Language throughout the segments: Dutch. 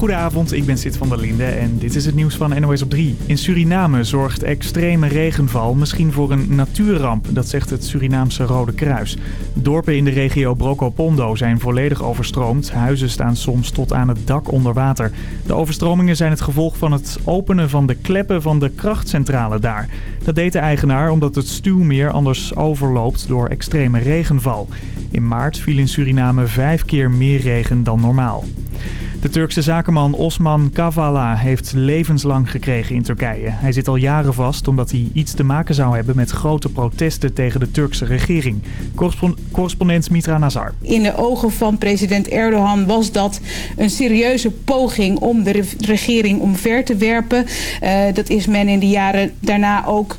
Goedenavond, ik ben Sid van der Linde en dit is het nieuws van NOS op 3. In Suriname zorgt extreme regenval misschien voor een natuurramp, dat zegt het Surinaamse Rode Kruis. Dorpen in de regio Brokopondo zijn volledig overstroomd. Huizen staan soms tot aan het dak onder water. De overstromingen zijn het gevolg van het openen van de kleppen van de krachtcentrale daar. Dat deed de eigenaar omdat het stuwmeer anders overloopt door extreme regenval. In maart viel in Suriname vijf keer meer regen dan normaal. De Turkse zakenman Osman Kavala heeft levenslang gekregen in Turkije. Hij zit al jaren vast omdat hij iets te maken zou hebben met grote protesten tegen de Turkse regering. correspondent Mitra Nazar. In de ogen van president Erdogan was dat een serieuze poging om de regering omver te werpen. Uh, dat is men in de jaren daarna ook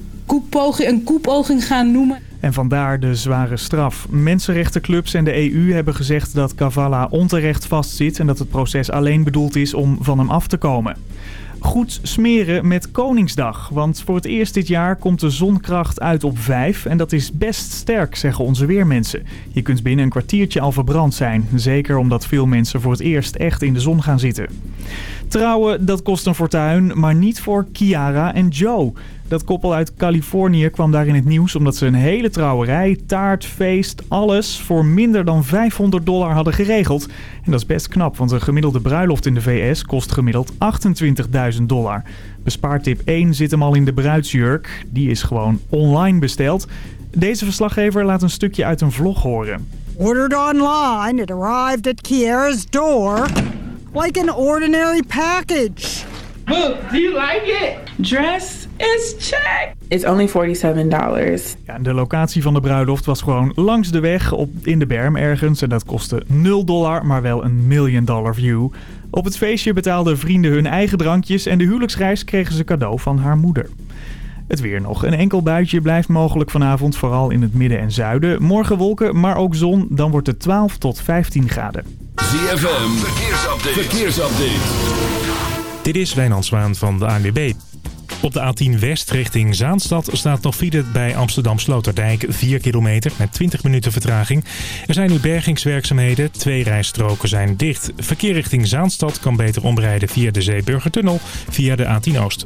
een koepoging gaan noemen. En vandaar de zware straf. Mensenrechtenclubs en de EU hebben gezegd dat Kavala onterecht vastzit... en dat het proces alleen bedoeld is om van hem af te komen. Goed smeren met Koningsdag. Want voor het eerst dit jaar komt de zonkracht uit op 5. En dat is best sterk, zeggen onze weermensen. Je kunt binnen een kwartiertje al verbrand zijn. Zeker omdat veel mensen voor het eerst echt in de zon gaan zitten. Trouwen, dat kost een fortuin, maar niet voor Kiara en Joe. Dat koppel uit Californië kwam daar in het nieuws omdat ze een hele trouwerij, taart, feest, alles voor minder dan 500 dollar hadden geregeld. En dat is best knap, want een gemiddelde bruiloft in de VS kost gemiddeld 28.000 dollar. Bespaartip 1 zit hem al in de bruidsjurk. Die is gewoon online besteld. Deze verslaggever laat een stukje uit een vlog horen. Ordered online, it arrived at Kiara's door like an ordinary package. Look, do you like it? Dress is check. It's only $47. Ja, de locatie van de bruiloft was gewoon langs de weg op, in de berm ergens. En dat kostte 0 dollar, maar wel een million dollar view. Op het feestje betaalden vrienden hun eigen drankjes en de huwelijksreis kregen ze cadeau van haar moeder. Het weer nog. Een enkel buitje blijft mogelijk vanavond, vooral in het midden en zuiden. Morgen wolken, maar ook zon. Dan wordt het 12 tot 15 graden. ZFM, verkeersupdate. verkeersupdate. Dit is Wijnand Zwaan van de ANWB. Op de A10 West richting Zaanstad staat nog file bij Amsterdam Sloterdijk 4 kilometer met 20 minuten vertraging. Er zijn nu bergingswerkzaamheden, twee rijstroken zijn dicht. Verkeer richting Zaanstad kan beter omrijden via de Zeeburgertunnel via de A10 Oost.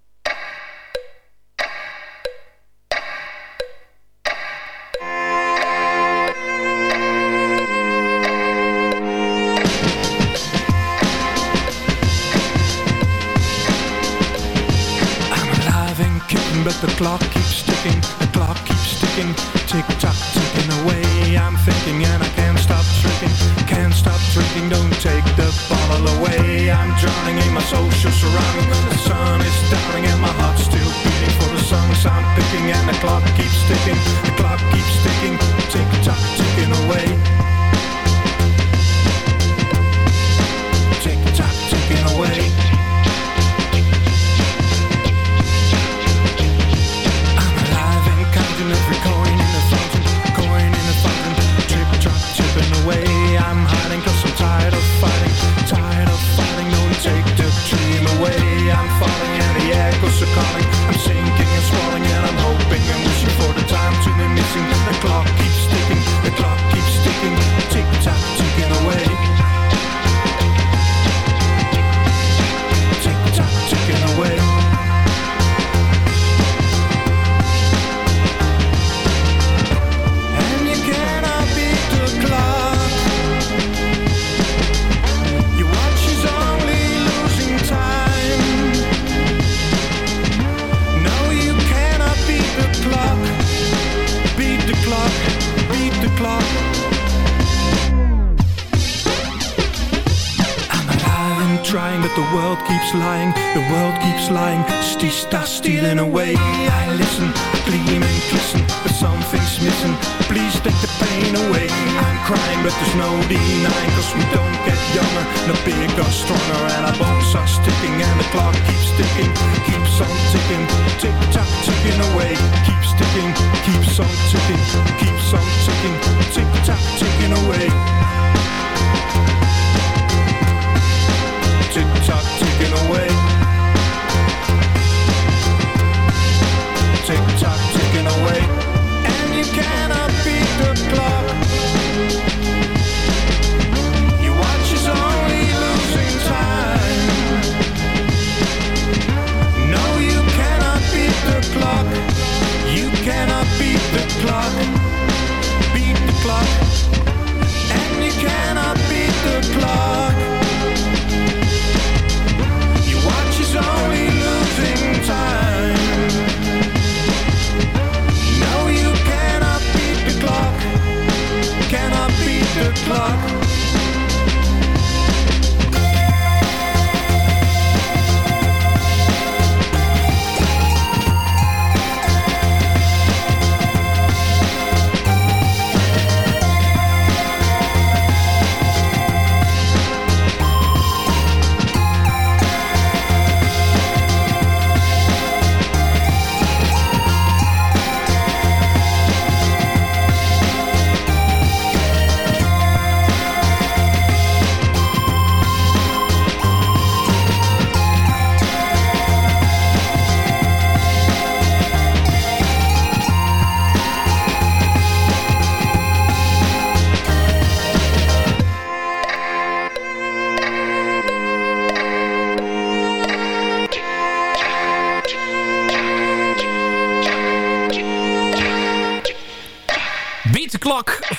The clock keeps ticking, the clock keeps ticking, tick tock ticking away. I'm thinking and I can't stop drinking, can't stop drinking, don't take the bottle away. I'm drowning in my social surrounding, the sun is downing and my heart's still beating for the songs I'm picking, and the clock keeps ticking, the clock keeps ticking, tick tock ticking away. away I listen, gleam and glisten But something's missing. Please take the pain away. I'm crying but there's no denying Cause we don't get younger No bigger, stronger And our bones are sticking And the clock keeps ticking Keeps on ticking Tick-tock ticking away Keeps ticking, keeps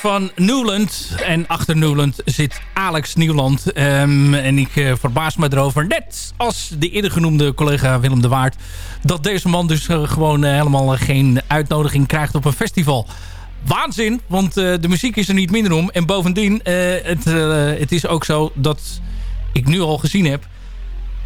van Newland. En achter Newland zit Alex Nieuwland. Um, en ik uh, verbaas me erover, net als de eerder genoemde collega Willem de Waard... dat deze man dus uh, gewoon uh, helemaal geen uitnodiging krijgt op een festival. Waanzin, want de muziek is er niet minder om. En bovendien, het, het is ook zo dat ik nu al gezien heb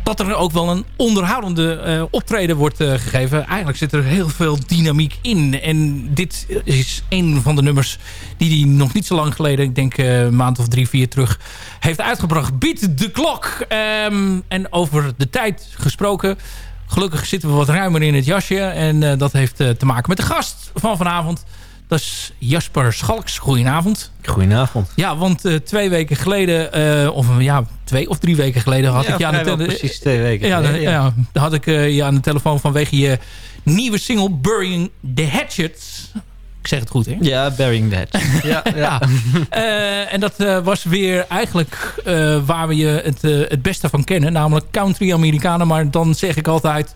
dat er ook wel een onderhoudende uh, optreden wordt uh, gegeven. Eigenlijk zit er heel veel dynamiek in. En dit is een van de nummers die hij nog niet zo lang geleden... ik denk uh, een maand of drie, vier terug... heeft uitgebracht. Beat de klok. Um, en over de tijd gesproken... Gelukkig zitten we wat ruimer in het jasje. En dat heeft te maken met de gast van vanavond... Dat is Jasper Schalks. Goedenavond. Goedenavond. Ja, want uh, twee weken geleden, uh, of ja, twee of drie weken geleden had ja, ik je aan de telefoon. precies twee weken ja, geleden, ja. had ik uh, je aan de telefoon vanwege je nieuwe single Burying the Hatchets. Ik zeg het goed, hè? Ja, Burying the Hatchet. ja, ja. ja. en dat was weer eigenlijk waar we je het, het beste van kennen. Namelijk country Amerikanen. Maar dan zeg ik altijd,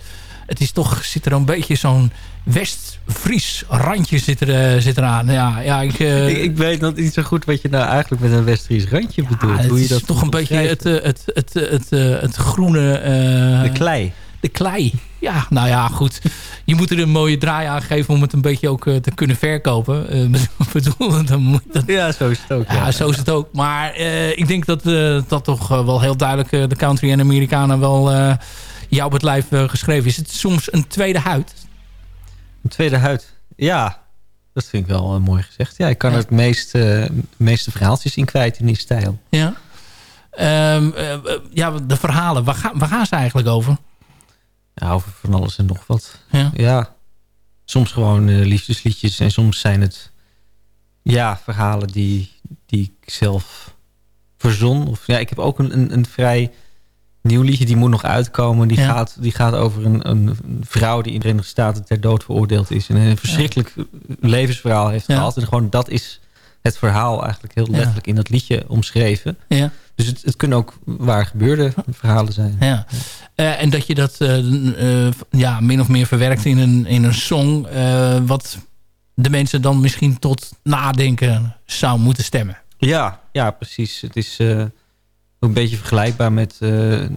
het is toch, zit er een beetje zo'n West-Fries randje zit, er, uh, zit eraan. Ja, ja, ik, uh, ik, ik, weet nog niet zo goed wat je nou eigenlijk met een West-Fries randje ja, bedoelt. Het Hoe je is dat toch een beetje het, het, het, het, het, het groene... Uh, de klei. De klei. Ja, nou ja, goed. Je moet er een mooie draai aan geven om het een beetje ook te kunnen verkopen. bedoel, dan moet dat... Ja, zo is het ook. Ja, ja. zo is het ook. Maar ik denk dat dat toch wel heel duidelijk de country en Amerikanen wel jou op het lijf geschreven is. Het soms een tweede huid. Een tweede huid. Ja, dat vind ik wel uh, mooi gezegd. Ja, ik kan ja. het meest, uh, meeste verhaaltjes in kwijt in die stijl. Ja. Um, uh, ja, de verhalen, waar, ga, waar gaan ze eigenlijk over? Ja, over van alles en nog wat. Ja. ja. Soms gewoon liefdesliedjes en soms zijn het ja, verhalen die, die ik zelf verzon. Of, ja, ik heb ook een, een, een vrij nieuw liedje, die moet nog uitkomen. Die, Ja. gaat, die gaat over een, een vrouw die in de Verenigde Staten ter dood veroordeeld is. En een verschrikkelijk levensverhaal heeft Ja. gehad. En gewoon dat is het verhaal eigenlijk heel letterlijk in dat liedje omschreven. Ja. Dus het, het kunnen ook waar gebeurde verhalen zijn. Ja. Eh, en dat je dat eh, eh, ja, min of meer verwerkt in een, in een song... wat de mensen dan misschien tot nadenken zou moeten stemmen. Ja, ja precies. Het is een beetje vergelijkbaar met... eh,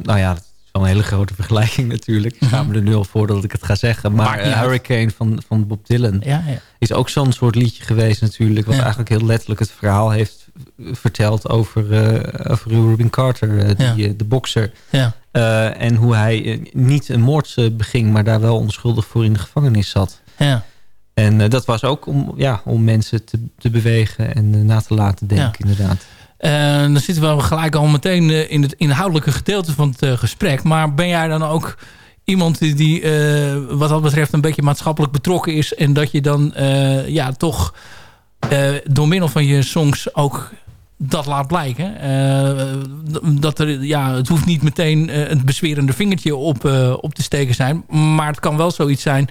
nou ja, het is wel een hele grote vergelijking natuurlijk. Ik schaam me er nu al voor dat ik het ga zeggen. Maar Mhm. Eh. Hurricane van, van Bob Dylan Ja, ja. is ook zo'n soort liedje geweest natuurlijk. Wat Ja. eigenlijk heel letterlijk het verhaal heeft verteld over, eh over Rubin Carter, die, Ja. de bokser. ja. En hoe hij niet een moord beging, maar daar wel onschuldig voor in de gevangenis zat. ja. En dat was ook om, ja, om mensen te, te bewegen en na te laten denken, inderdaad. Eh, dan zitten we gelijk al meteen eh, in het inhoudelijke gedeelte van het eh, gesprek. Maar ben jij dan ook iemand die, wat dat betreft een beetje maatschappelijk betrokken is... en dat je dan ja, toch door middel van je songs ook dat laat blijken? Dat er, ja, het hoeft niet meteen eh, een bezwerende vingertje op, eh, op te steken zijn. Maar het kan wel zoiets zijn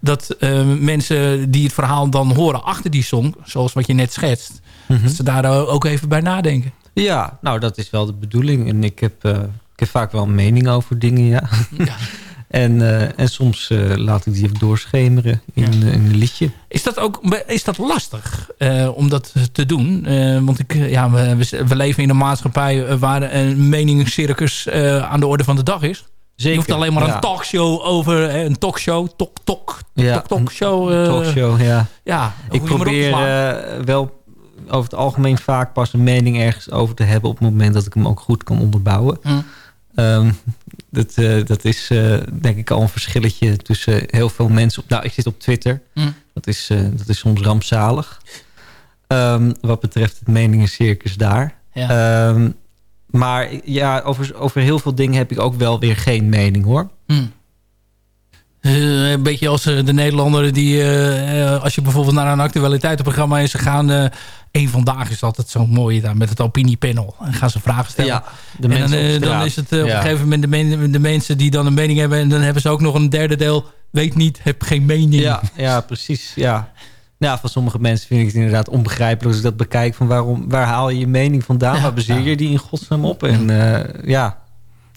dat mensen die het verhaal dan horen achter die song... zoals wat je net schetst... dat ze daar ook even bij nadenken. Ja, nou dat is wel de bedoeling. En ik heb, eh, ik heb vaak wel een mening over dingen, ja. Ja. en, eh, en soms eh, laat ik die even doorschemeren in, Ja. in een liedje. Is dat ook is dat lastig om dat te doen? Want ik, ja, we, we- leven in een maatschappij waar een meningscircus aan de orde van de dag is. Zeker. Je hoeft alleen maar ja. een talkshow over, een talkshow, tok tok, Ja, tok tok show. Een talkshow, ja. Ja, Ik probeer eh, wel over het algemeen vaak pas een mening ergens over te hebben... op het moment dat ik hem ook goed kan onderbouwen. Hm. Ehm, dat, eh, dat is eh, denk ik al een verschilletje tussen heel veel mensen. Op, nou, ik zit op Twitter. Hm. Dat, is, eh, dat is soms rampzalig. Ehm, wat betreft het meningencircus daar. Ja. Ehm, maar ja, over, over heel veel dingen heb ik ook wel weer geen mening hoor. Hm. Eh, een beetje als eh, de Nederlander die, eh, als je bijvoorbeeld naar een actualiteitenprogramma is gegaan, eh één vandaag is altijd zo mooi daar met het opiniepanel. En gaan ze vragen stellen. Ja, de en dan, is het op een gegeven moment de, men- de mensen die dan een mening hebben. En dan hebben ze ook nog een derde deel. Weet niet, heb geen mening. Ja, ja precies. Ja. Nou, van sommige mensen vind ik het inderdaad onbegrijpelijk als ik dat bekijk. Van waarom, waar haal je je mening vandaan? Ja, waar baseer je die in godsnaam op? En ja,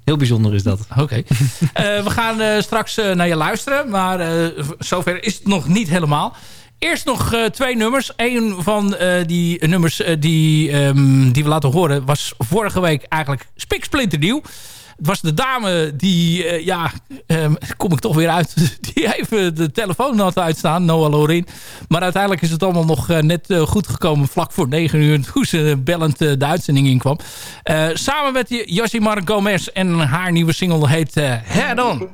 heel bijzonder is dat. Oké. Eh, we gaan eh, straks eh, naar je luisteren. Maar zover is het nog niet helemaal. Eerst nog twee nummers. Een van die nummers die, um, die we laten horen was vorige week eigenlijk spiksplinternieuw. Het was de dame die, uh, ja, um, kom ik toch weer uit, die even de telefoon had uitstaan, Noah Lorin. Maar uiteindelijk is het allemaal nog uh, net uh, goed gekomen vlak voor 9 uur, toen ze bellend de uitzending inkwam. samen met Josimar Gomez en haar nieuwe single heet Head On.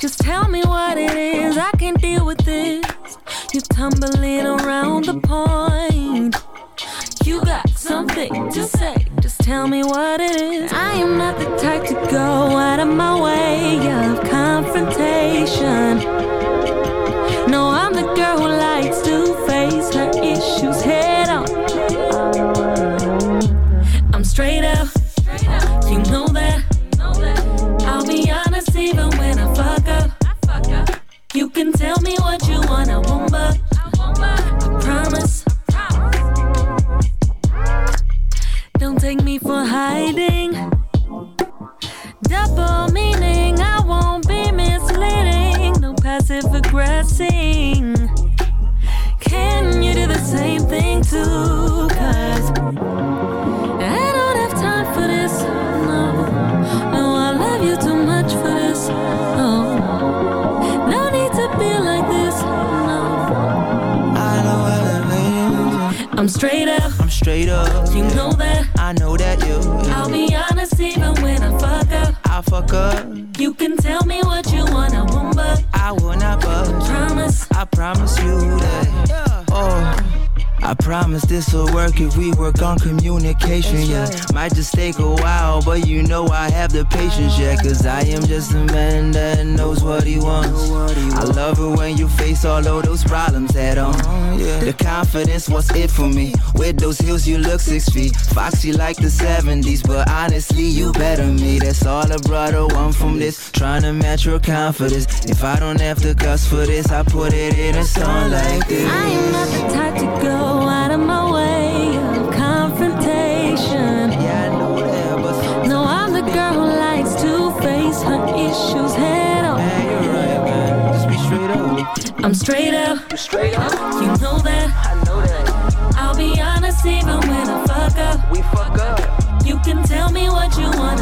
Just tell me what it is, I can't deal with this. You're tumbling around the point. You got something to say, just tell me what it is. I am not the type to go out of my way of confrontation. No, I'm the girl who likes to face her issues head on. I'm straight up, You can tell me what you want, I won't but I promise. Don't take me for hiding. Double meaning, I won't be misleading. No passive aggressing. Can you do the same thing too? Cause straight up. You know that. I know that you. I'll be honest even when I fuck up. I fuck up. You can tell me what you want, I won't but I will not budge. Promise. I promise you that. Oh. I promise this will work if we work on communication, yeah. Might just take a while, but you know I have the patience, yeah. Uh-huh. Cause I am just a man that knows what he wants. I love it when you face all of those problems head on. The confidence was it for me. With those heels, you look six feet. Foxy like the 70s, but honestly, you better me. That's all a brother want from this. Trying to match your confidence. If I don't have to cuss for this, I put it in a song like this. I am not the type to go out of my way I'm straight up, You straight up. you know that. I know that. I'll be honest even when I fuck up. We fuck up. You can tell me what you want,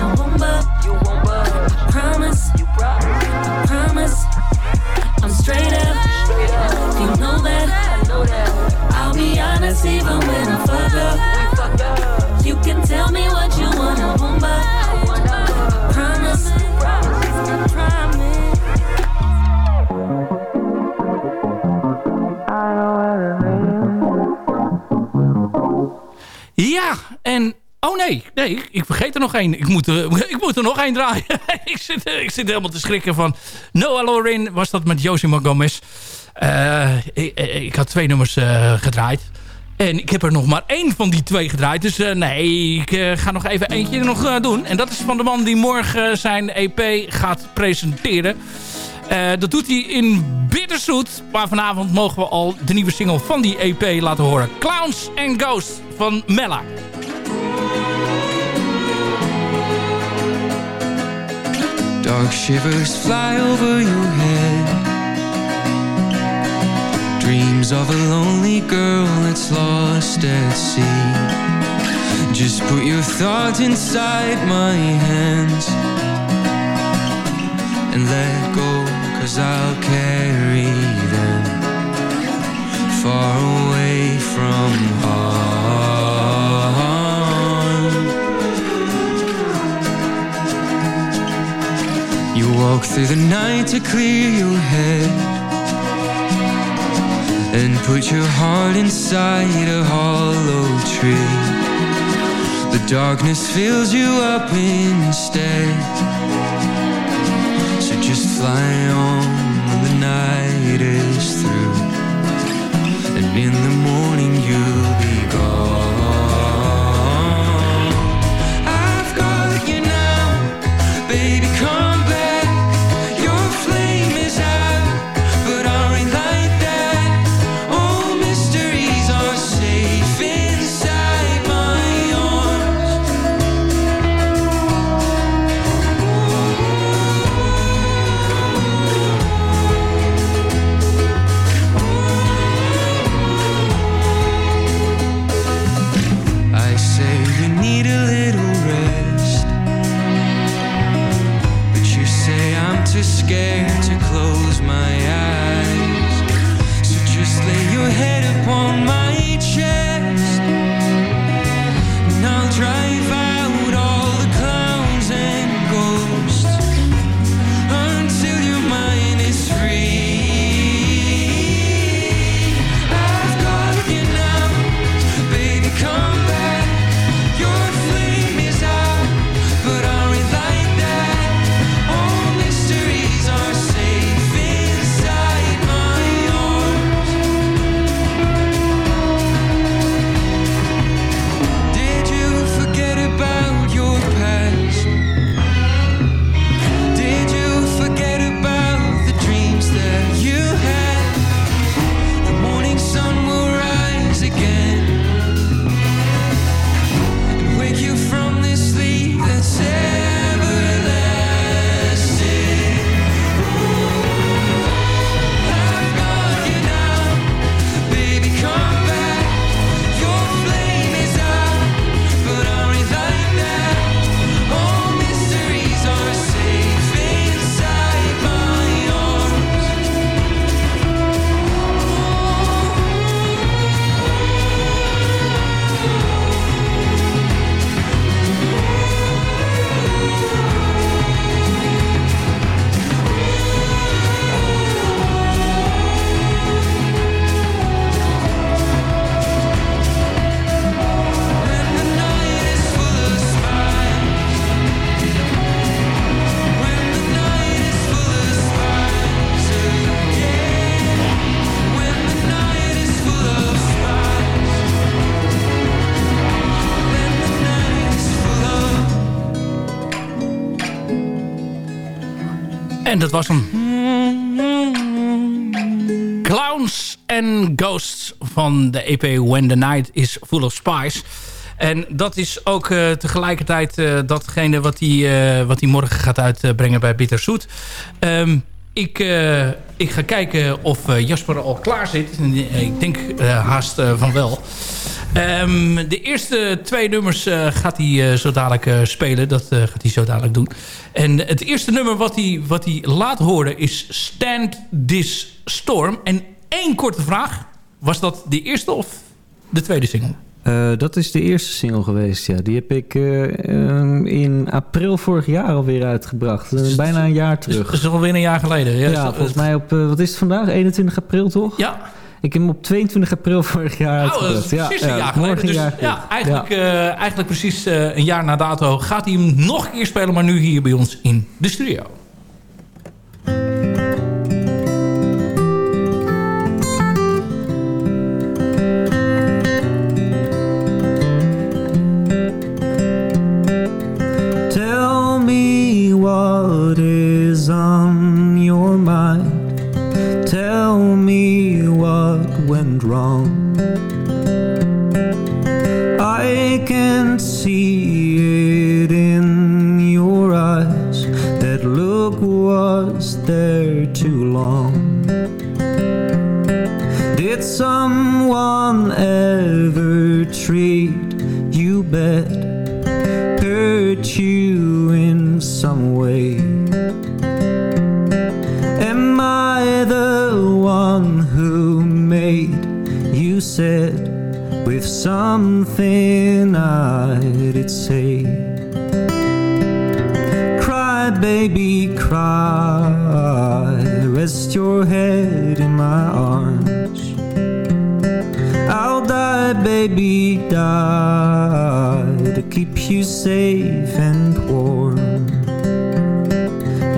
nee, nee, ik vergeet er nog één. Ik moet, er- ik moet er nog één draaien. ik, zit, ik zit helemaal te schrikken van... Noah Lorin was dat met Josie Gomez. Eh, ik, ik had twee nummers eh, gedraaid. En ik heb er nog maar één van die twee gedraaid. Dus eh, nee, ik eh, ga nog even eentje nog eh, doen. En dat is van de man die morgen zijn EP gaat presenteren. Eh, dat doet hij in Bitterzoet. Maar vanavond mogen we al de nieuwe single van die EP laten horen. Clowns and Ghosts van Mella. Dark shivers fly over your head. Dreams of a lonely girl that's lost at sea. Just put your thoughts inside my hands and let go, cause I'll carry them far away from harm. Walk through the night to clear your head And put your heart inside a hollow tree. The darkness fills you up instead. So just fly on when the night is through. And in the morning you'll be gone En dat was hem. Clowns and Ghosts van de EP When the Night is Full of Spice. En dat is ook uh, tegelijkertijd uh, datgene wat hij uh, hij morgen gaat uitbrengen bij Bitterzoet. Um, ik, ik ga kijken of Jasper al klaar zit. Ik denk haast van wel. Um, de eerste twee nummers gaat hij zo dadelijk spelen. Dat gaat hij zo dadelijk doen. En het eerste nummer wat hij, wat hij laat horen is Stand This Storm. En één korte vraag. Was dat de eerste of de tweede single? Uh, dat is de eerste single geweest, ja. Die heb ik uh, um, in april vorig jaar alweer uitgebracht. Uh, bijna een jaar terug. Dat is alweer een jaar geleden. Ja, ja volgens mij op, wat is het vandaag? 21 april, toch? Ja. Ik heb hem op 22 april vorig jaar oh. Ja, precies een jaar geleden. Dus, jaar ja, eigenlijk, ja. eigenlijk precies een jaar na dato gaat hij hem nog een keer spelen... maar nu hier bij ons in de studio. Went wrong. I can see it in your eyes. That look was there too long. Did someone ever treat you bad? Hurt you in some way? With something I did say? Cry, baby, cry. Rest your head in my arms. I'll die, baby, die to keep you safe and warm.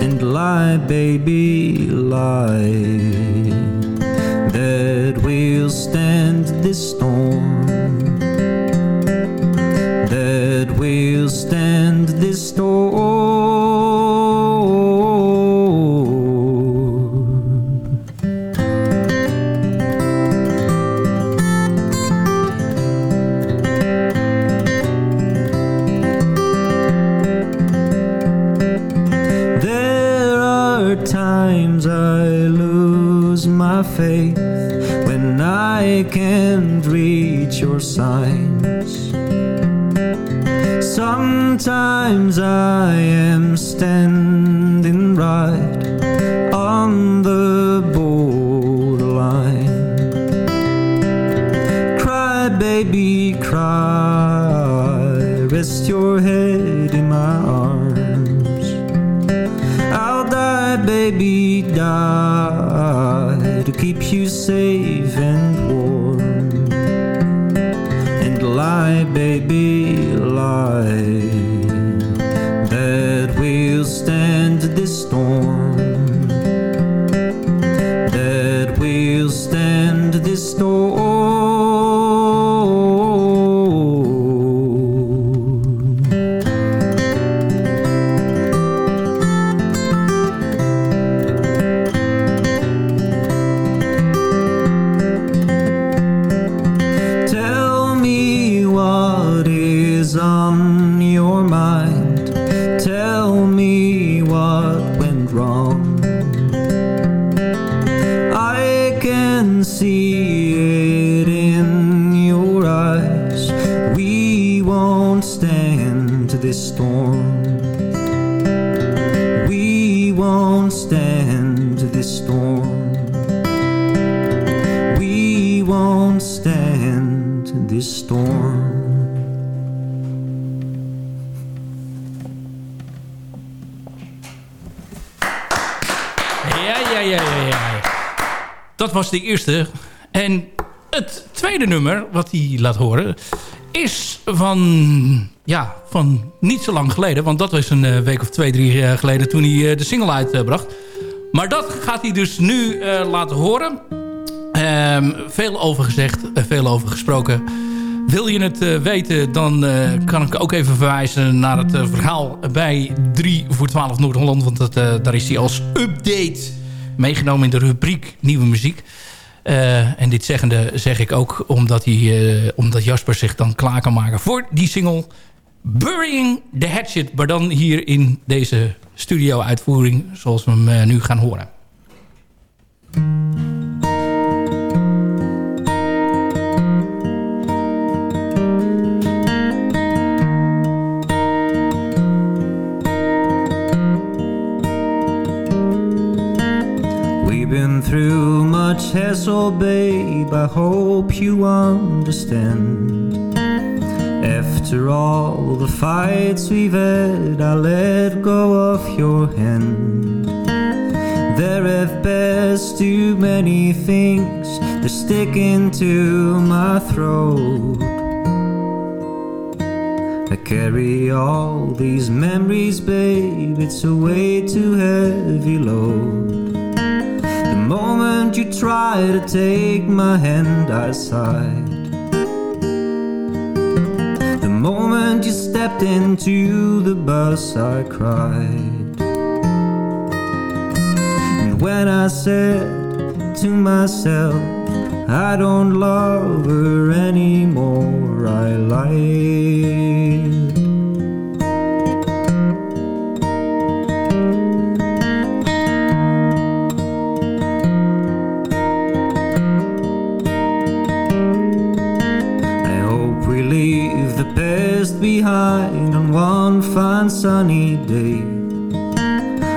And lie, baby, lie that we'll stand can't reach your signs. Sometimes I am standing right on the borderline. Cry, baby, cry. Rest your head in my arms. I'll die, baby, die to keep you safe we'll stand de eerste. En het tweede nummer wat hij laat horen... is van, ja, van niet zo lang geleden. Want dat was een eh, week of twee, drie jaar geleden... toen hij eh, de single uitbracht. Maar dat gaat hij dus nu eh, laten horen. Ehm, veel over gezegd, eh, veel over gesproken. Wil je het eh, weten, dan eh, kan ik ook even verwijzen naar het eh, verhaal bij 3 voor 12 Noord-Holland. Want dat, eh, daar is hij als update meegenomen in de rubriek Nieuwe Muziek. Eh, en dit zeggende zeg ik ook omdat, hij, eh, omdat Jasper zich dan klaar kan maken voor die single Burying the Hatchet. Maar dan hier in deze studio-uitvoering zoals we hem eh, nu gaan horen. Much babe. I hope you understand. After all the fights we've had, I let go of your hand. There have passed too many things, that stick into my throat. I carry all these memories, babe. It's a way too heavy load. The moment you try to take my hand, I sighed. The moment you stepped into the bus, I cried. And when I said to myself, I don't love her anymore, I lied. On one fine sunny day.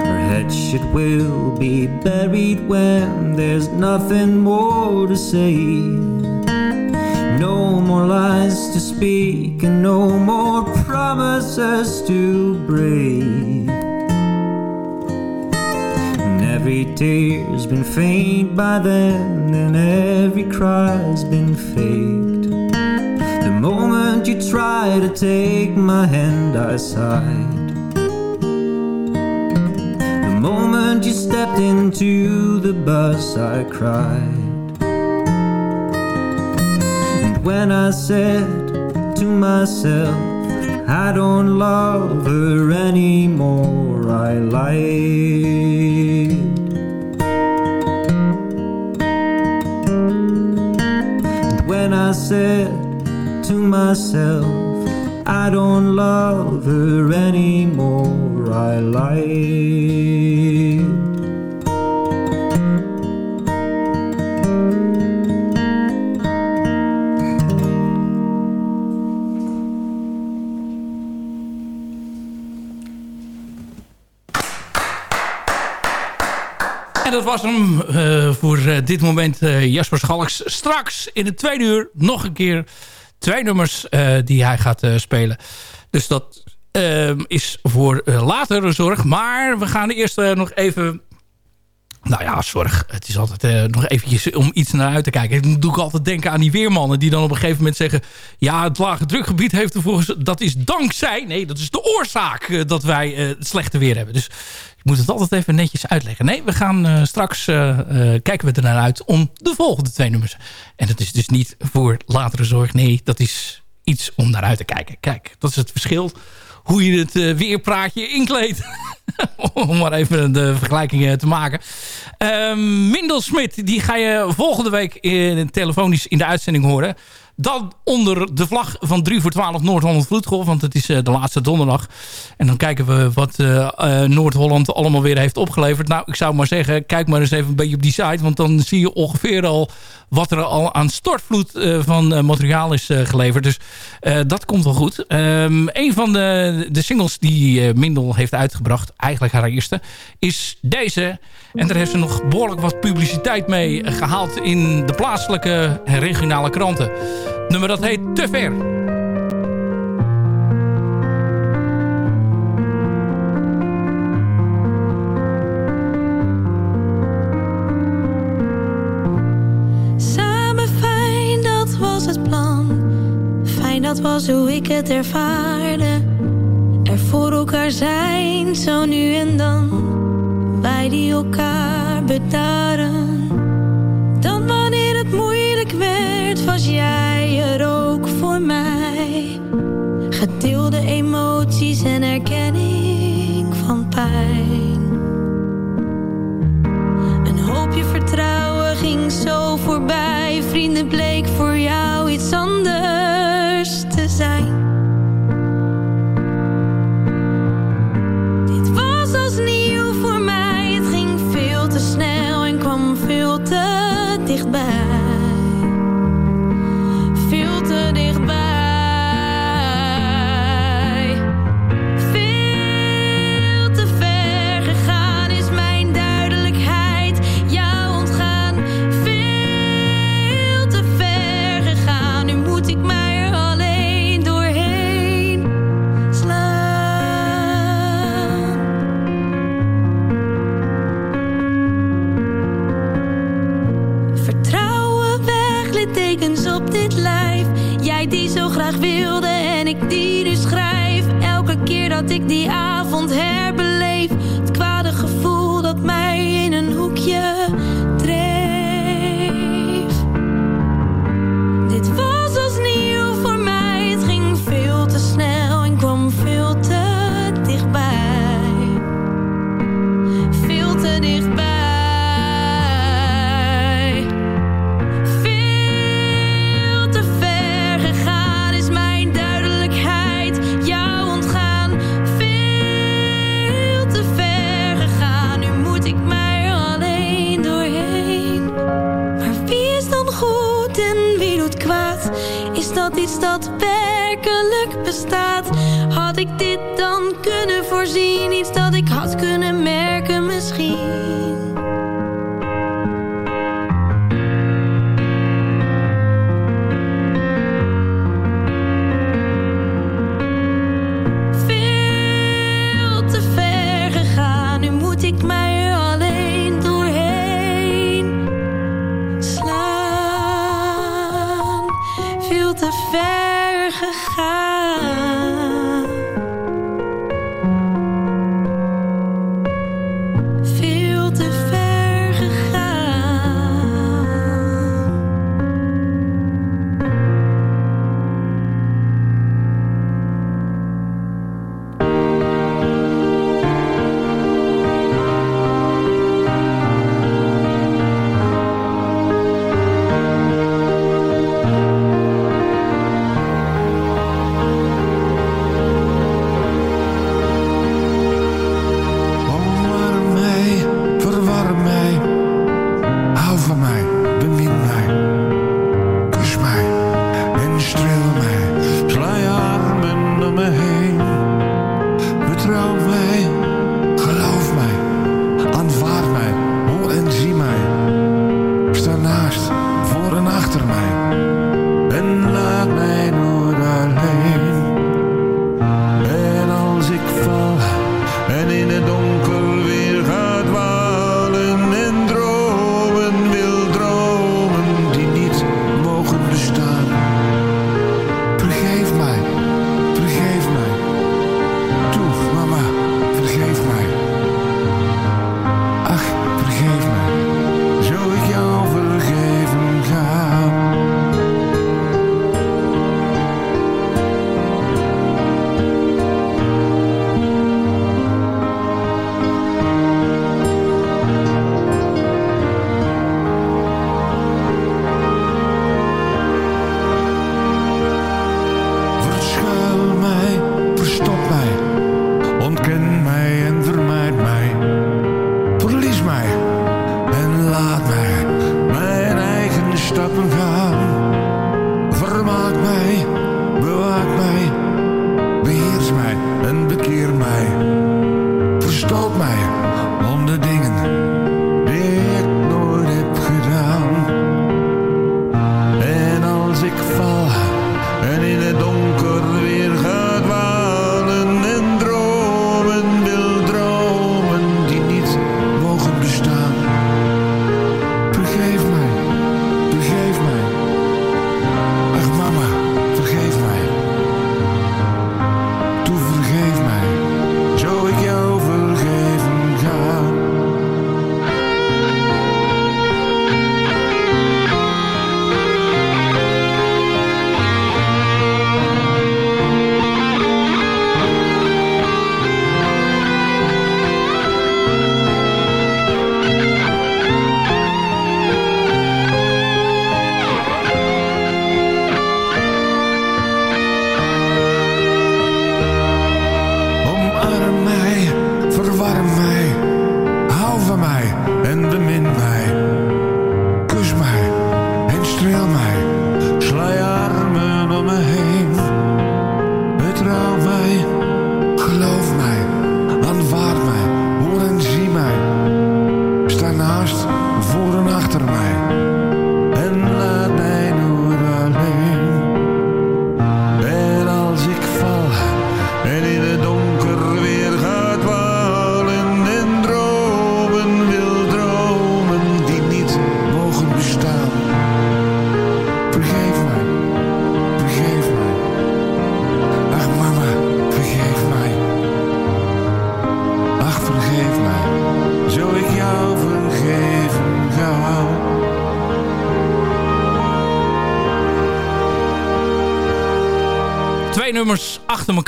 Our hatchet will be buried when there's nothing more to say. No more lies to speak and no more promises to break. And every tear's been faint by then, and every cry's been faked. You try to take my hand, I sighed. The moment you stepped into the bus, I cried. And when I said to myself, I don't love her anymore, I lied. And when I said myself, I don't love her anymore, I lied. Dat was hem eh, voor eh, dit moment eh, Jasper Schalks. Straks in het tweede uur nog een keer twee nummers eh, die hij gaat eh, spelen. Dus dat eh, is voor eh, latere zorg. Maar we gaan eerst nog even... Nou ja, zorg. Het is altijd nog eventjes om iets naar uit te kijken. Ik doe ik altijd denken aan die weermannen die dan op een gegeven moment zeggen... ja, het lage drukgebied heeft ervoor dat is dankzij... nee, dat is de oorzaak dat wij het slechte weer hebben. Dus ik moet het altijd even netjes uitleggen. Nee, we gaan eh, straks eh, eh, kijken we er naar uit om de volgende twee nummers. En dat is dus niet voor latere zorg. Nee, dat is iets om naar uit te kijken. Kijk, dat is het verschil. Hoe je het weerpraatje inkleedt. om maar even de vergelijking te maken. Ehm Mindel Smit, die ga je volgende week in, telefonisch in de uitzending horen. Dan onder de vlag van 3 voor 12 Noord-Holland Vloedgolf. Want het is eh, de laatste donderdag. En dan kijken we wat eh, eh, Noord-Holland allemaal weer heeft opgeleverd. Nou, ik zou maar zeggen, kijk maar eens even een beetje op die site. Want dan zie je ongeveer al wat er al aan stortvloed van materiaal is geleverd. Dus dat komt wel goed. Ehm, een van de, de singles die Mindel heeft uitgebracht, eigenlijk haar eerste, is deze. En daar heeft ze nog behoorlijk wat publiciteit mee eh, gehaald in de plaatselijke en regionale kranten. Nummer dat heet Te Ver. Samen fijn, dat was het plan. Fijn, dat was hoe ik het ervaarde. Er voor elkaar zijn, zo nu en dan. Wij die elkaar bedaren was jij er ook voor mij. Gedeelde emoties en erkenning van pijn. Een hoopje vertrouwen ging zo voorbij. Vrienden bleek voor jou iets anders. graag weer.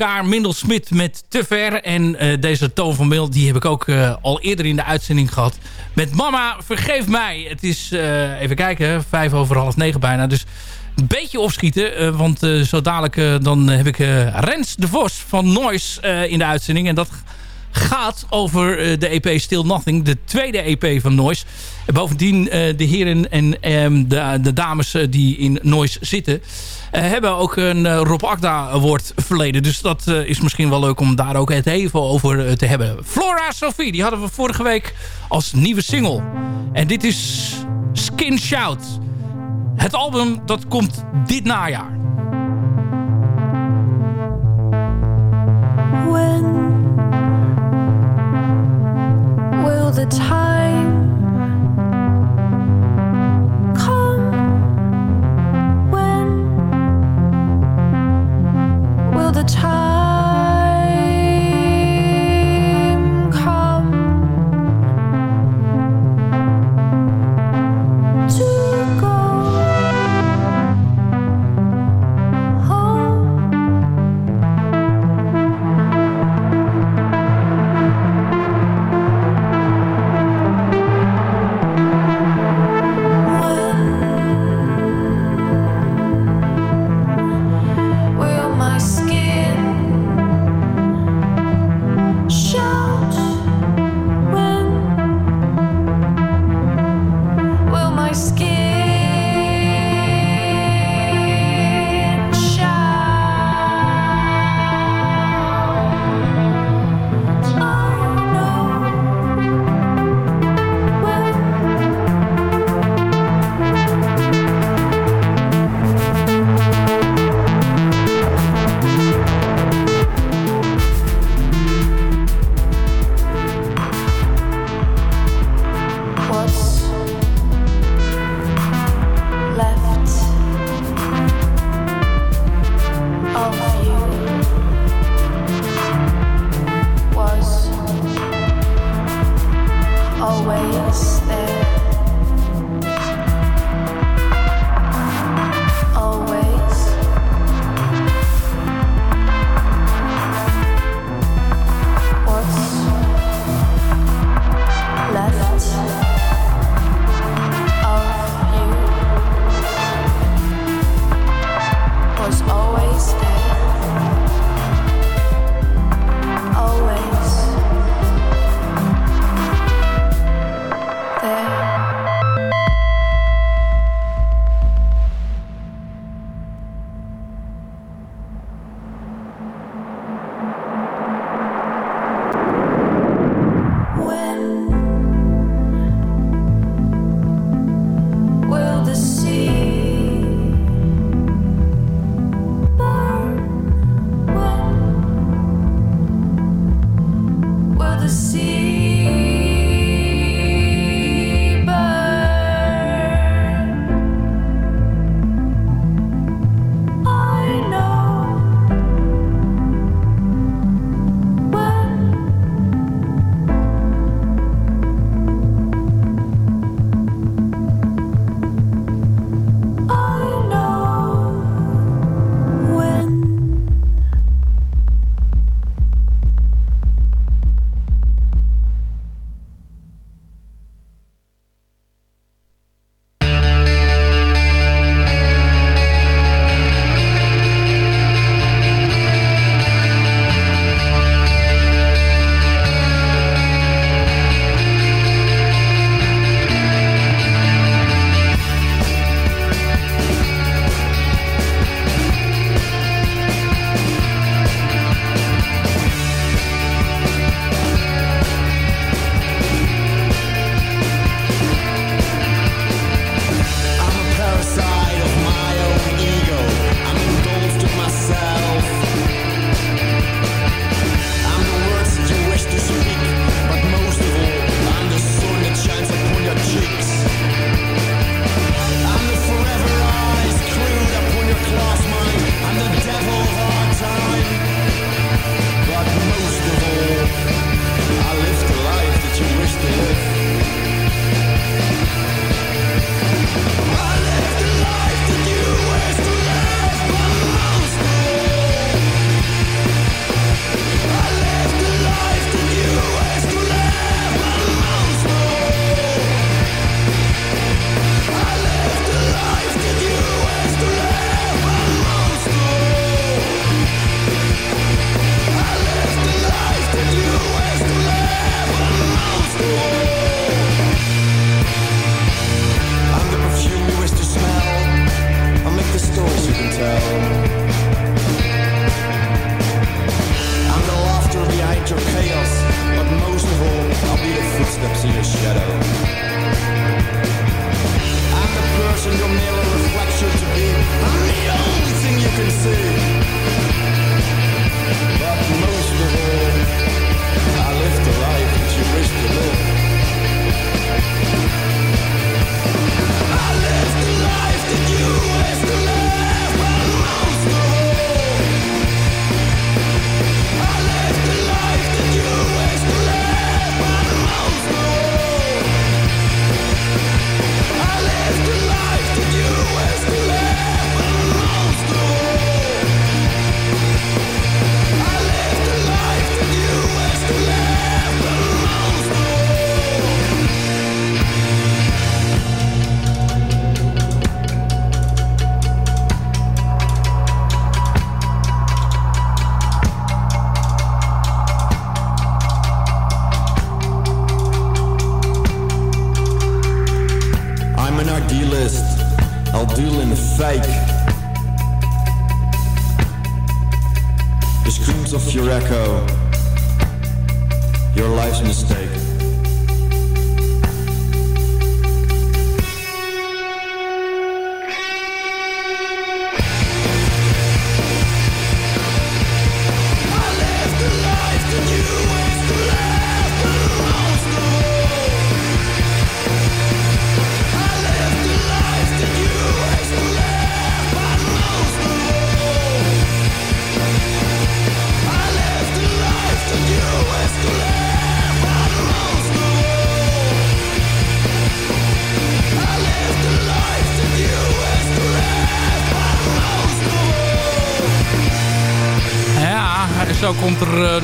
Elkaar. Mindel Smit met Te Ver. En uh, deze Toon van Mil, die heb ik ook uh, al eerder in de uitzending gehad. Met Mama, vergeef mij. Het is, uh, even kijken, vijf over half negen bijna. Dus een beetje opschieten. want zo dadelijk dan heb ik Rens de Vos van Noise in de uitzending. En dat gaat over de EP Still Nothing. De tweede EP van Noise. En bovendien de heren en um, de, dames die in Noise zitten... hebben ook een Rob Akda Award Dus dat is misschien wel leuk om daar ook het even over te hebben. Flora Sophie, die hadden we vorige week als nieuwe single. En dit is Skin Shout. Het album dat komt dit najaar.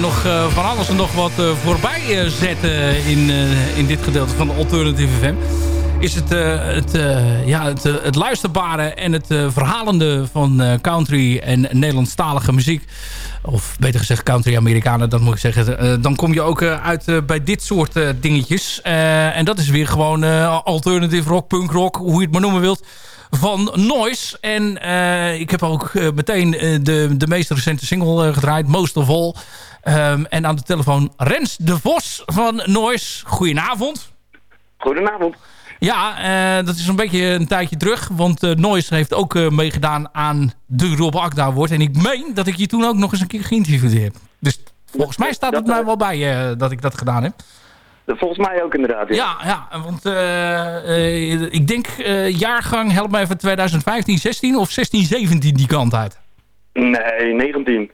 Nog eh, van alles en nog wat eh, voorbij eh, zetten in, in dit gedeelte van de Alternative FM. Is het, het, ja, het, het luisterbare en het verhalende van country en Nederlandstalige muziek. Of beter gezegd country-Amerikanen, dat moet ik zeggen. Dan kom je ook uit bij dit soort dingetjes. En dat is weer gewoon alternative rock, punk rock, hoe je het maar noemen wilt van Noise. En eh, ik heb ook eh, meteen eh, de, de meest recente single gedraaid, Most of All. Ehm, en aan de telefoon Rens de Vos van Noise. Goedenavond. Goedenavond. Ja, dat is een beetje een tijdje terug. Want eh, Noise heeft ook meegedaan aan de Rob Akda Award. En ik meen dat ik je toen ook nog eens een keer geïnterviewd heb. Dus volgens mij staat het mij wel bij dat ik dat gedaan heb. Volgens mij ook inderdaad. Ja, ja want eh, eh, ik denk eh, jaargang, help me even, 2015, 16 of 16, 17 die kant uit. Nee, 19.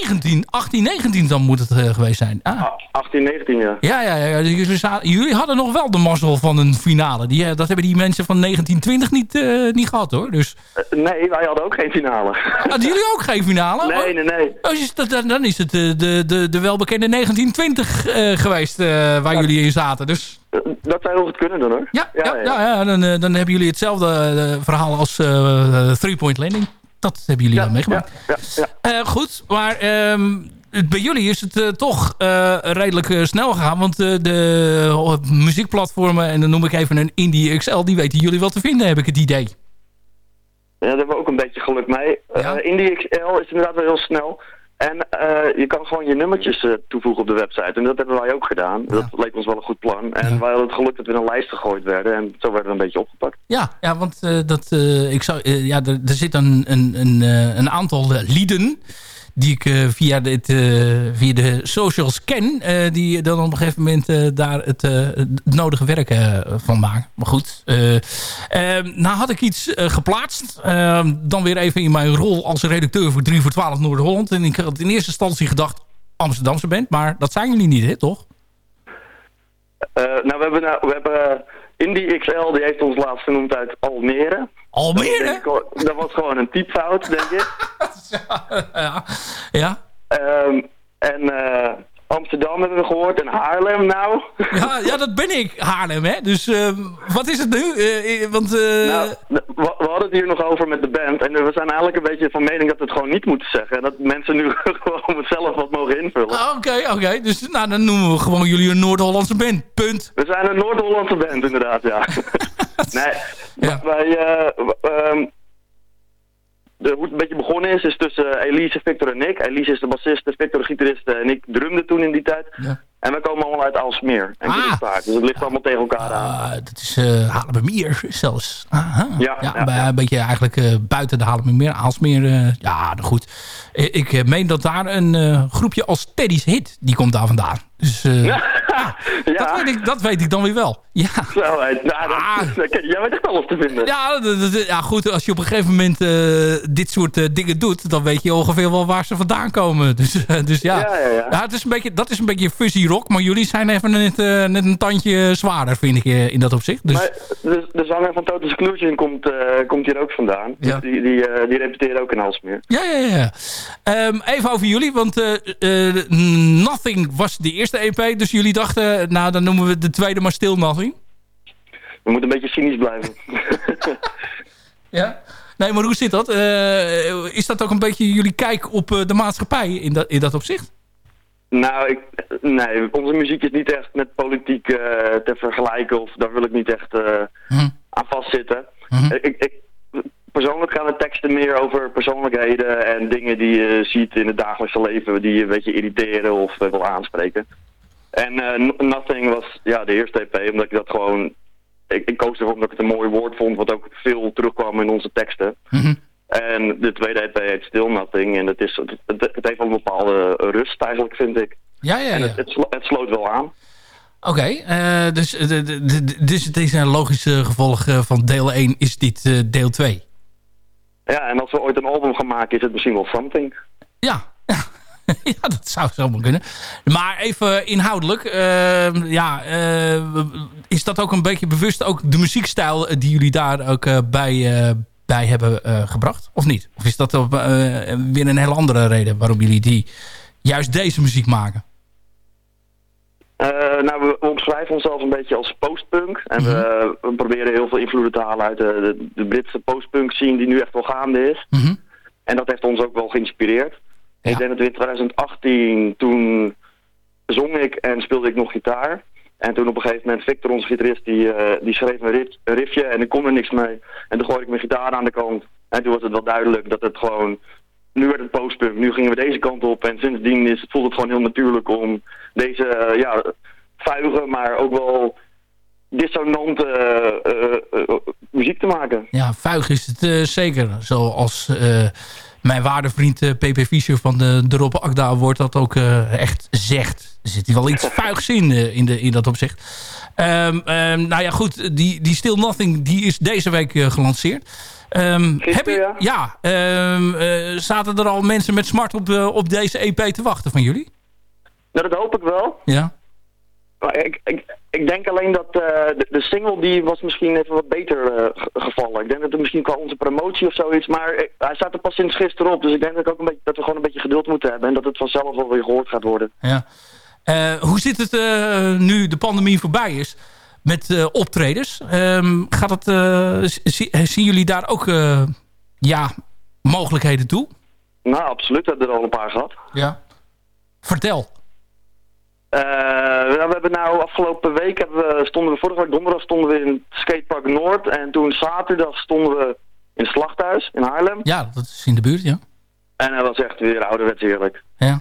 19, 18, 19 dan moet het eh, geweest zijn. Ah. 18, 19 ja. Ja, ja, ja. Dus Jullie, hadden nog wel de mazzel van een finale. Die, eh, dat hebben die mensen van 1920 niet, eh, niet gehad hoor. Dus, nee, wij hadden ook geen finale. hadden jullie ook geen finale? Nee, nee, nee. Oh, dus dat- dan, dan is het de, de, de welbekende 1920 eh, geweest waar jullie in zaten. Dus Dat zou heel goed kunnen dan hoor. ja, ja, ja. ja, dan, dan hebben jullie hetzelfde verhaal als eh, Three Point Landing. Dat hebben jullie dan meegemaakt. Ja, ja. Eh, goed, maar ehm, bij jullie is het eh, toch eh, redelijk snel gegaan. Want de oh, muziekplatformen, en dan noem ik even een Indie XL... die weten jullie wel te vinden, heb ik het idee. Ja, daar hebben we ook een beetje geluk mee. Eh Indie XL is inderdaad wel heel snel. En eh, je kan gewoon je nummertjes eh, toevoegen op de website. En dat hebben wij ook gedaan. Dat leek ons wel een goed plan. En wij hadden het geluk dat we in een lijst gegooid werden. En zo werden we een beetje opgepakt. Ja, ja want eh, dat, eh, ik zou, ja, er, er zit een, een, een, een aantal lieden die ik eh, via, dit, eh, via de socials ken... eh, die dan op een gegeven moment daar het, het nodige werk van maken. Maar goed, eh, eh, nou had ik iets geplaatst. Eh, dan weer even in mijn rol als redacteur voor 3 voor 12 Noord-Holland. En ik had in eerste instantie gedacht Amsterdamse band. Maar dat zijn jullie niet, hè, toch? Nou, we hebben, nou, we hebben Indie XL, die heeft ons laatst genoemd uit Almere. Almere? Dat, dat was gewoon een typfout, denk ik. ja. ja. Ehm, en eh, Amsterdam hebben we gehoord en Haarlem nou. Ja, ja, dat ben ik, Haarlem, hè. Dus eh, wat is het nu? Eh, eh, want, Nou, we, hadden het hier nog over met de band. En we zijn eigenlijk een beetje van mening dat we het gewoon niet moeten zeggen. En dat mensen nu gewoon zelf wat mogen invullen. ah, Oké, oké. Dus nou, dan noemen we gewoon jullie een Noord-Hollandse band. Punt. We zijn een Noord-Hollandse band, inderdaad, ja. nee, Ja. wij... eh, ehm, de, hoe het een beetje begonnen is, is tussen eh, Elise, Victor en ik. Elise is de bassist, Victor de gitarist en ik drumde toen in die tijd. Ja. En wij komen allemaal uit Aalsmeer en Ah. Dus het ligt allemaal tegen elkaar aan. Ah, dat is uh, Haarlemmermeer zelfs. Aha. Ja, ja, een beetje eigenlijk eh, buiten de Haarlemmermeer. Aalsmeer, eh, ja, nou goed. Eh, ik eh, meen dat daar een eh, groepje als Teddy's Hit, die komt daar vandaan. Dus eh, ja. dat, weet ik, dat weet ik dan weer wel. Ja. Nou, dat, dat- jij weet echt alles te vinden. Ja, ja, goed, als je op een gegeven moment dit soort dingen doet... dan weet je ongeveer wel waar ze vandaan komen. Dus, dus ja, Ja, ja, ja. het is een beetje, dat is een beetje fuzzy rock... maar jullie zijn even net, net een tandje zwaarder, vind ik, in dat opzicht. Dus, Maar de, de zanger van Total Exclusion komt, komt hier ook vandaan. Dus Ja. die, die, die repeteert ook in Aalsmeer. ja, ja, ja. Ehm, even over jullie, want eh, eh, Nothing was de eerste EP... dus jullie dachten, nou, dan noemen we de tweede maar Still Nothing. We moeten een beetje cynisch blijven. Ja? Nee, maar hoe zit dat? Eh, is dat ook een beetje jullie kijk op eh, de maatschappij in dat, in dat opzicht? Nou, ik, nee, onze muziek is niet echt met politiek eh, te vergelijken. Of daar wil ik niet echt eh, Hm. aan vastzitten. Mhm. Ik, ik, persoonlijk gaan de teksten meer over persoonlijkheden en dingen die je ziet in het dagelijkse leven die je een beetje irriteren of eh, wil aanspreken. En eh, Nothing was ja, de eerste EP, omdat ik dat gewoon... Ik, ik koos ervoor omdat ik het een mooi woord vond, wat ook veel terugkwam in onze teksten. En de tweede EP heet Still Nothing en het, is, het, het, het heeft wel een bepaalde rust eigenlijk, vind ik. Ja, ja, En ja. het, het, slo- het sloot wel aan. Oké, dus, eh, de- dus het is een logische gevolg van deel 1 is dit deel 2. Ja, en als we ooit een album gaan maken, is het misschien wel Something. Ja, ja dat zou zomaar kunnen. Maar even inhoudelijk. eh, ja, eh, is dat ook een beetje bewust ook de muziekstijl die jullie daar ook eh, bij, eh, bij hebben eh, gebracht? Of niet? Of is dat eh, weer een hele andere reden waarom jullie die, juist deze muziek maken? Eh, nou, we, we omschrijven onszelf een beetje als postpunk. En we, we proberen heel veel invloeden te halen uit de, de, de Britse postpunk scene die nu echt wel gaande is. En dat heeft ons ook wel geïnspireerd. Ik denk dat we in 2018, toen zong ik en speelde ik nog gitaar. En toen op een gegeven moment, Victor, onze gitarist, die, eh, die schreef een riffje en ik kon er niks mee. En toen gooide ik mijn gitaar aan de kant. En toen was het wel duidelijk dat het gewoon... Nu werd het postpunk, nu gingen we deze kant op. En sindsdien is, voelt het gewoon heel natuurlijk om deze, eh, ja, vuige, maar ook wel dissonante eh, eh, muziek te maken. Ja, vuig is het zeker. Zoals mijn waardevriend eh, PP Fischer van de, de Rob Akda wordt dat ook echt zegt. Er zit wel iets vuigs in, in, de, in dat opzicht. Ehm, ehm, nou ja, goed. Die, die Still Nothing die is deze week eh, Ehm, heb je, ja, ehm, eh, zaten er al mensen met smart op, eh, op deze EP te wachten van jullie? Nou, dat hoop ik wel. Ja. Maar ik, ik, ik denk alleen dat eh, de, de single die was misschien even wat beter ge- gevallen. Ik denk dat het misschien qua onze promotie of zoiets, maar hij staat er pas sinds gisteren op. Dus ik denk dat, ik ook een beetje, dat we gewoon een beetje geduld moeten hebben en dat het vanzelf wel weer gehoord gaat worden. Ja. Hoe zit het nu de pandemie voorbij is met eh, optredens? Ehm, gaat het, eh, zie- zien jullie daar ook eh, ja, mogelijkheden toe? Nou, absoluut. We hebben er al een paar gehad. Ja. Vertel. Eh, we hebben nou afgelopen week hebben we, stonden we vorige week donderdag stonden we in skatepark Noord en toen zaterdag stonden we in het slachthuis in Haarlem. Ja, dat is in de buurt, ja. En dat was echt weer ouderwets heerlijk. Ja.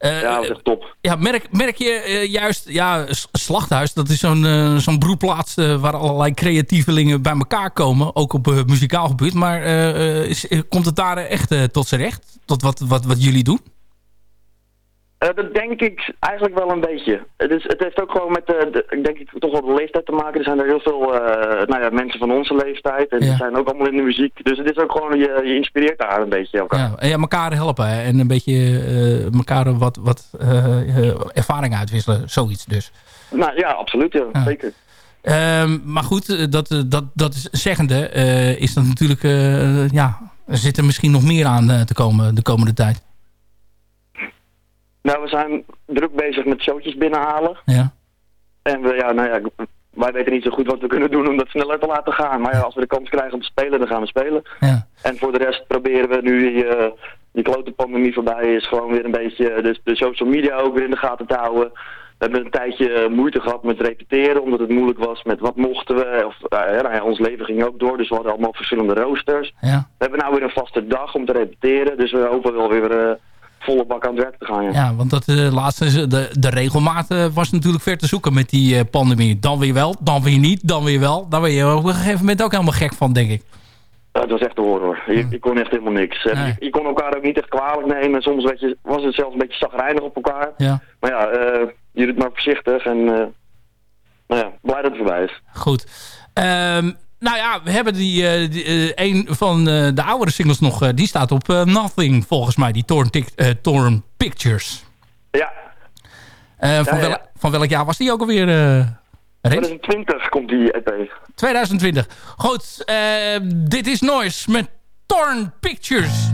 Eh, ja, dat echt top. Ja, merk, merk je eh, juist, ja, slachthuis, dat is zo'n eh, zo'n broedplaats waar allerlei creatievelingen bij elkaar komen, ook op muzikaal gebied. Maar is- komt het daar echt tot zijn recht? Tot wat, wat, wat jullie doen? Eh, dat denk ik eigenlijk wel een beetje. Het, is, het heeft ook gewoon met de, de- ik denk ik, toch wel de leeftijd te maken. Er zijn er heel veel eh, nou ja, mensen van onze leeftijd en die zijn ook allemaal in de muziek. Dus het is ook gewoon, je, je inspireert daar een beetje elkaar. Ja, en ja, elkaar helpen hè, en een beetje eh, elkaar wat, wat eh, eh, ervaring uitwisselen, zoiets dus. Nou ja, absoluut, ja, zeker. Ehm, maar goed, eh, dat, eh, dat, dat is zeggende eh, is dat natuurlijk, eh, ja, er zit er misschien nog meer aan eh, te komen de komende tijd. Nou, we zijn druk bezig met showtjes binnenhalen. Ja. En we, ja, nou ja, wij weten niet zo goed wat we kunnen doen om dat sneller te laten gaan. Maar ja, als we de kans krijgen om te spelen, dan gaan we spelen. Ja. En voor de rest proberen we nu die, eh, die klote pandemie voorbij is gewoon weer een beetje de, de social media ook weer in de gaten te houden. We hebben een tijdje moeite gehad met repeteren, omdat het moeilijk was met wat mochten we. Of, eh, ja, nou ja, ons leven ging ook door, dus we hadden allemaal verschillende roosters. Ja. We hebben nou weer een vaste dag om te repeteren, dus we hopen wel weer eh, volle bak aan het werk te gaan. Ja. Ja, want dat eh, laatste, eh, de, de regelmaat eh, was natuurlijk ver te zoeken met die pandemie. Dan weer wel, dan weer niet, dan weer wel. Daar ben je op een gegeven moment ook helemaal gek van, denk ik. Ja, het was echt de horror. Je, je kon echt helemaal niks. Je, je kon elkaar ook niet echt kwalijk nemen. Soms werd je, was het zelfs een beetje zagrijnig op elkaar. Ja. Maar ja, je doet maar voorzichtig en nou ja, blij dat het voorbij is. Goed. Ehm, nou ja, we hebben die, eh, die, eh, een van eh, de oudere singles nog. die staat op Nothing, volgens mij. Die Torn, Torn Pictures. Ja. Van, Ja, van welk jaar was die ook alweer? eh Rens? 2020 komt die EP. 2020. Goed, dit is Noise met Torn Pictures.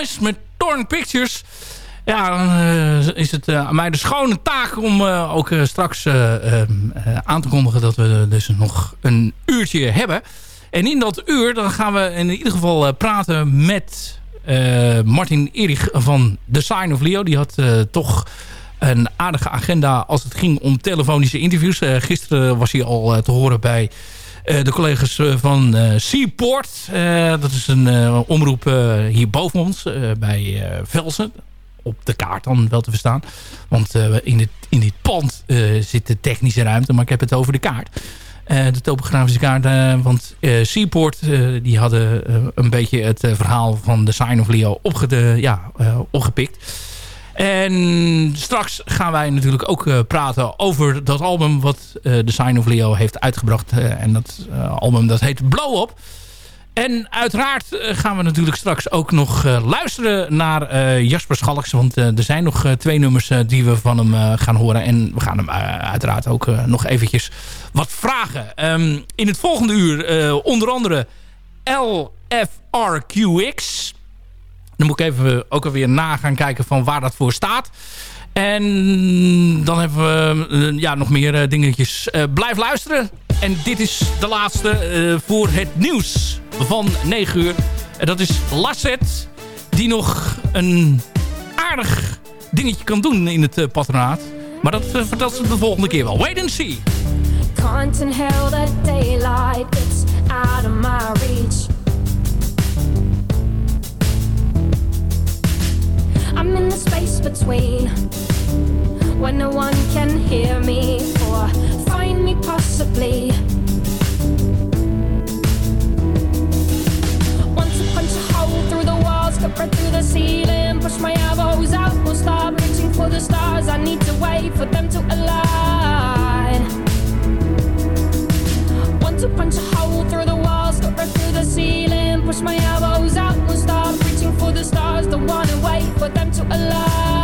Met Torn Pictures. Ja, dan uh, is het aan mij de schone taak om ook straks aan te kondigen dat we dus nog een uurtje hebben. En in dat uur dan gaan we in ieder geval praten met Martin Erich van The Sign of Leo. Die had toch een aardige agenda als het ging om telefonische interviews. gisteren was hij al te horen bij de collega's uh, van uh, Seaport. dat is een omroep hier boven ons bij Velsen. Op de kaart dan wel te verstaan. Want in, het, in dit pand zit de technische ruimte. Maar ik heb het over de kaart. de topografische kaart. want Seaport die hadden een beetje het verhaal van The Sign of Leo ja, opgepikt. En straks gaan wij natuurlijk ook uh, praten over dat album wat uh, The Sign of Leo heeft uitgebracht. Uh, en dat album dat heet Blow Up. En uiteraard gaan we natuurlijk straks ook nog luisteren naar Jasper Schalks. Want er zijn nog twee nummers die we van hem gaan horen. En we gaan hem uiteraard ook nog eventjes wat vragen. Um, in het volgende uur onder andere LFRQX. Dan moet ik even ook alweer na gaan kijken van waar dat voor staat. En dan hebben we uh, ja, nog meer uh, dingetjes. Uh, blijf luisteren. En dit is de laatste voor het nieuws van 9 uur. En dat is Lasset. Die nog een aardig dingetje kan doen in het patronaat. Maar dat vertelt ze de volgende keer wel. Wait and see. Can't in hell that daylight gets out of my reach. I'm in the space between when no one can hear me or find me possibly. Want to punch a hole through the walls, cut right through the ceiling, push my elbows out, will start reaching for the stars. I need to wait for them to align. Want to punch a hole through the walls, cut right through the ceiling, push my elbows out, will start the stars, don't wanna wait for them to align.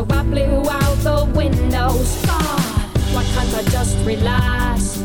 So I blew out the windows. God, why can't I just relax?